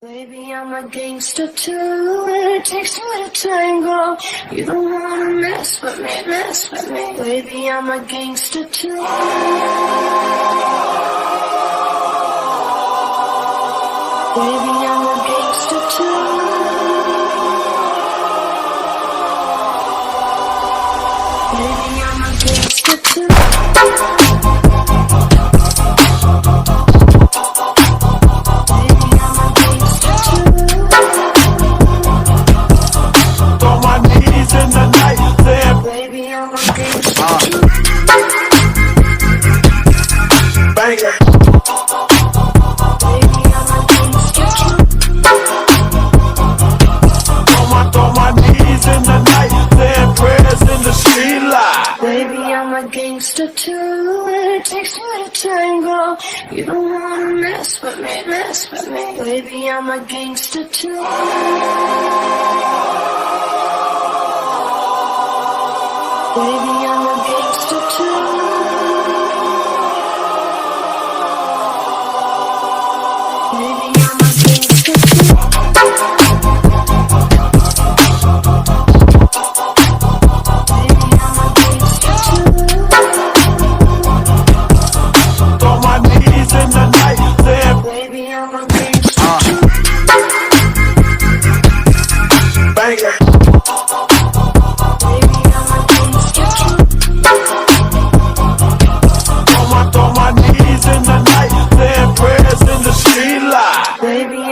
Baby, I'm a gangster too. It takes two to tango. You don't wanna mess with me, mess with me. Baby, I'm a gangster too. Baby, I'm a gangster too. Baby, I'm a gangster too. Baby, I'm a gangster too. It takes two to tango. You don't wanna mess with me, mess with me. Baby, I'm a gangster too. Baby, I'm a gangster too. Baby,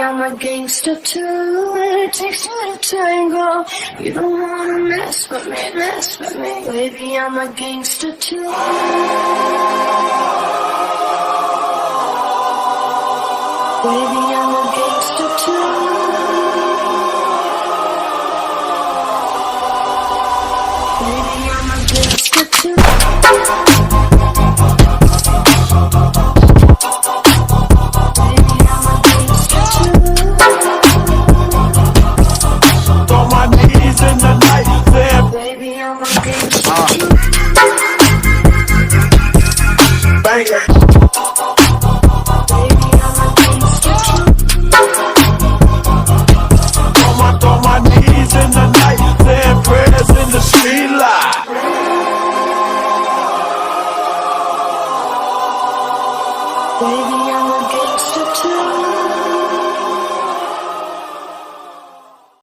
I'm a gangster too. It takes two to tango. You don't wanna mess with me, mess with me. Baby, I'm a gangster too. Baby, Baby, I'm a Baby